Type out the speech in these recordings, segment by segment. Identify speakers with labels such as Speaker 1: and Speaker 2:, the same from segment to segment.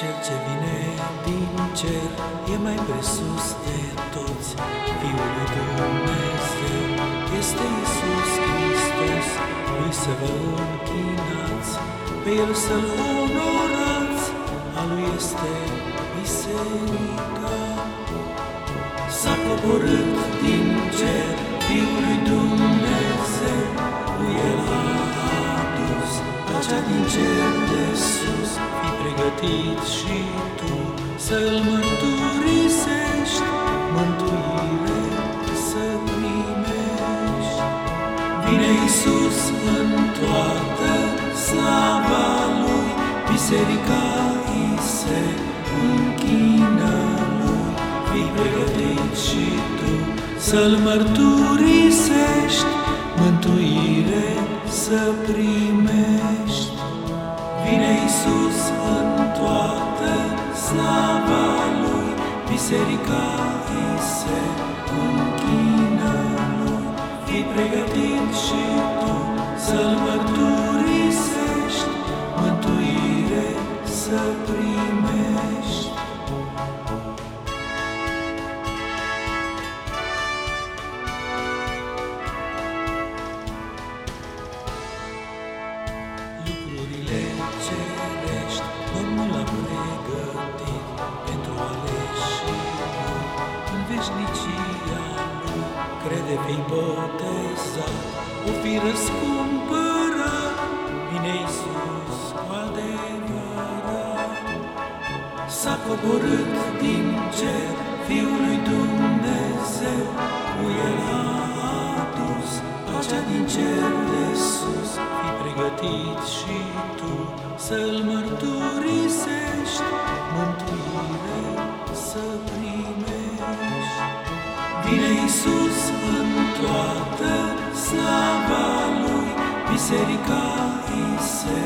Speaker 1: Cel ce vine din cer e mai presus de toți. Fiul lui Dumnezeu este Iisus Hristos Lui să vă închinați, pe El să-L onorați. A Lui este biserica. S-a coborât din cer Fiul lui Dumnezeu Cu El a adus pacea din cer de sus pregătit și tu să-L mărturisești, mântuire să primești. Vine Iisus în toată slava Lui, biserica îi se închină Lui. Fii pregătit și tu să-L mărturisești, mântuire să primești. Vine Iisus în toată slava Lui, Biserica îi se închină Lui. Fii pregătit și Crede fi botezat, o fi răscumpărat, vine Iisus cu adevărat. S-a coborât din cer Fiul lui Dumnezeu, cu El a adus pacea din cer de sus. Fii pregătit și tu să-L mărturisești, mântuire să primești. Vine Iisus în toată slava Lui, Biserica îi se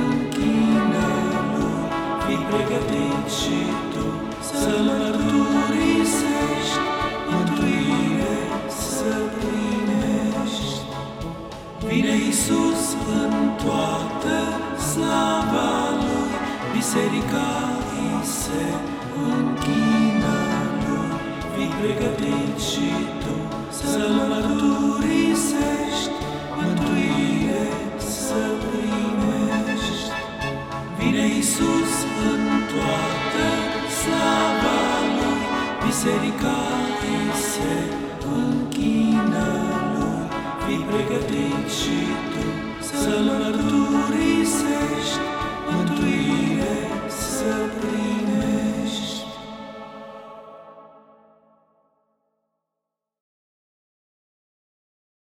Speaker 1: închină Lui. Fii pregătit și tu să-L mărturisești, mântuire să primești. Vine Iisus în toată slava Lui, Biserica îi se închină Lui. Fii pregătit și tu să-L mărturisești, mântuire să primești. Vine Iisus în toată slava Lui, Biserica îi se închină Lui. Fii pregătit și tu să-L mărturisești,